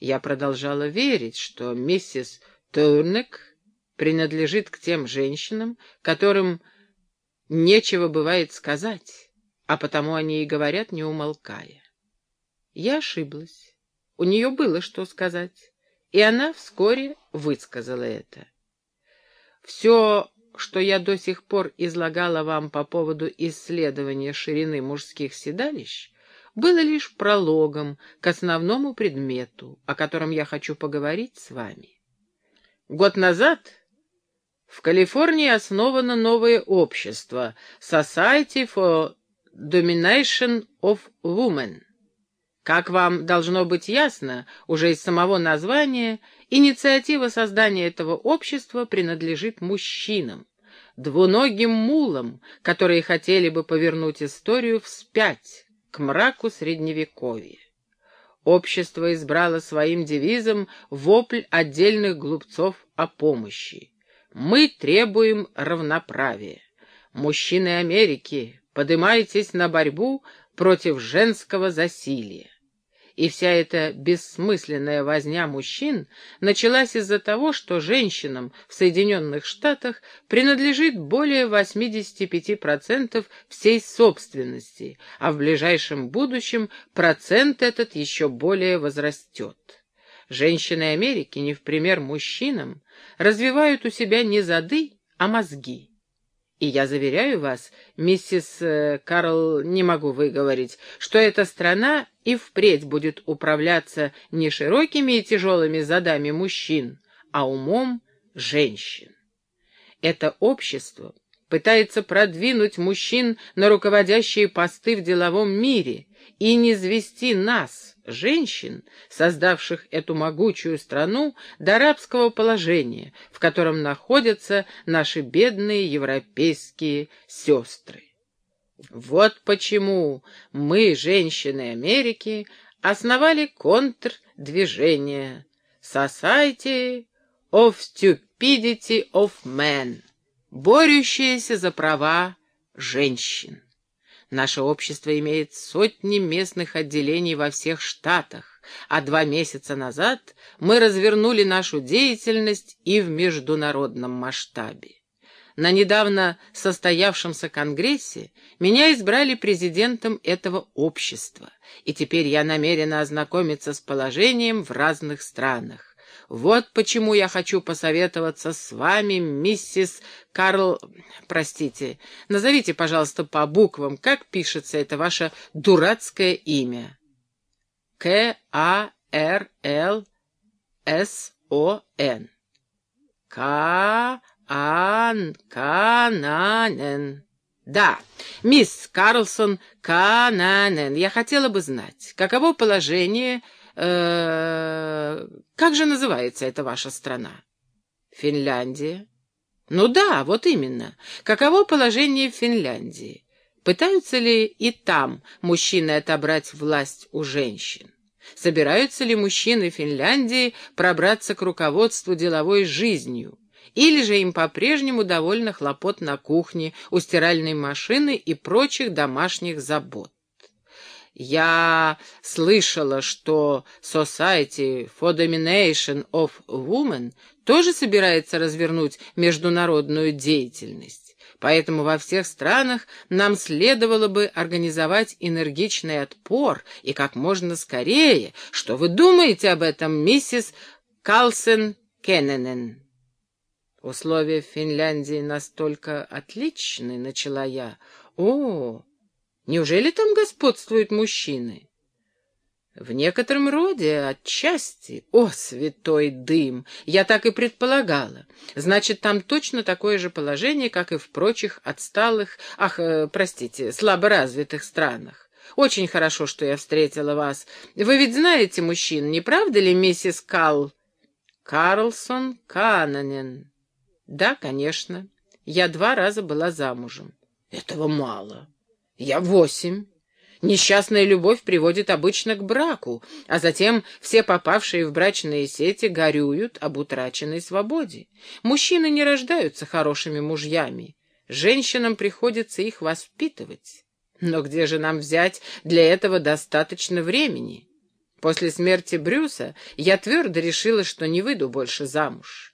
Я продолжала верить, что миссис Турнек принадлежит к тем женщинам, которым нечего бывает сказать, а потому они и говорят, не умолкая. Я ошиблась. У нее было что сказать, и она вскоре высказала это. Все, что я до сих пор излагала вам по поводу исследования ширины мужских седалищ, было лишь прологом к основному предмету, о котором я хочу поговорить с вами. Год назад в Калифорнии основано новое общество Society for Domination of Women. Как вам должно быть ясно, уже из самого названия, инициатива создания этого общества принадлежит мужчинам, двуногим мулам, которые хотели бы повернуть историю вспять, к мраку Средневековья. Общество избрало своим девизом вопль отдельных глупцов о помощи. Мы требуем равноправия. Мужчины Америки, подымайтесь на борьбу против женского засилия и вся эта бессмысленная возня мужчин началась из-за того, что женщинам в Соединенных Штатах принадлежит более 85% всей собственности, а в ближайшем будущем процент этот еще более возрастет. Женщины Америки, не в пример мужчинам, развивают у себя не зады, а мозги. И я заверяю вас, миссис э, Карл, не могу выговорить, что эта страна и впредь будет управляться не широкими и тяжелыми задами мужчин, а умом женщин. Это общество пытается продвинуть мужчин на руководящие посты в деловом мире и не звести нас, женщин, создавших эту могучую страну, до рабского положения, в котором находятся наши бедные европейские сестры. Вот почему мы, женщины Америки, основали контрдвижение Society of Stupidity of Men, борющееся за права женщин. Наше общество имеет сотни местных отделений во всех штатах, а два месяца назад мы развернули нашу деятельность и в международном масштабе. На недавно состоявшемся конгрессе меня избрали президентом этого общества, и теперь я намерена ознакомиться с положением в разных странах. Вот почему я хочу посоветоваться с вами, миссис Карл... Простите, назовите, пожалуйста, по буквам, как пишется это ваше дурацкое имя. К-А-Р-Л-С-О-Н. К-Ан... Кананен. Да, мисс Карлсон Кананен. Я хотела бы знать, каково положение Э, как же называется эта ваша страна? Финляндия. Ну да, вот именно. Каково положение в Финляндии? Пытаются ли и там мужчины отобрать власть у женщин? Собираются ли мужчины Финляндии пробраться к руководству деловой жизнью? Или же им по-прежнему довольно хлопот на кухне, у стиральной машины и прочих домашних забот? Я слышала, что Society for Domination of Women тоже собирается развернуть международную деятельность. Поэтому во всех странах нам следовало бы организовать энергичный отпор и как можно скорее. Что вы думаете об этом, миссис Калсен Кенненен? Условия в Финляндии настолько отличны, начала я. О, Неужели там господствуют мужчины? В некотором роде, отчасти. О, святой дым! Я так и предполагала. Значит, там точно такое же положение, как и в прочих отсталых, ах, э, простите, слаборазвитых странах. Очень хорошо, что я встретила вас. Вы ведь знаете мужчин, не правда ли, миссис Кал? Карлсон Кананен. Да, конечно. Я два раза была замужем. Этого мало. Я восемь. Несчастная любовь приводит обычно к браку, а затем все попавшие в брачные сети горюют об утраченной свободе. Мужчины не рождаются хорошими мужьями. Женщинам приходится их воспитывать. Но где же нам взять для этого достаточно времени? После смерти Брюса я твердо решила, что не выйду больше замуж.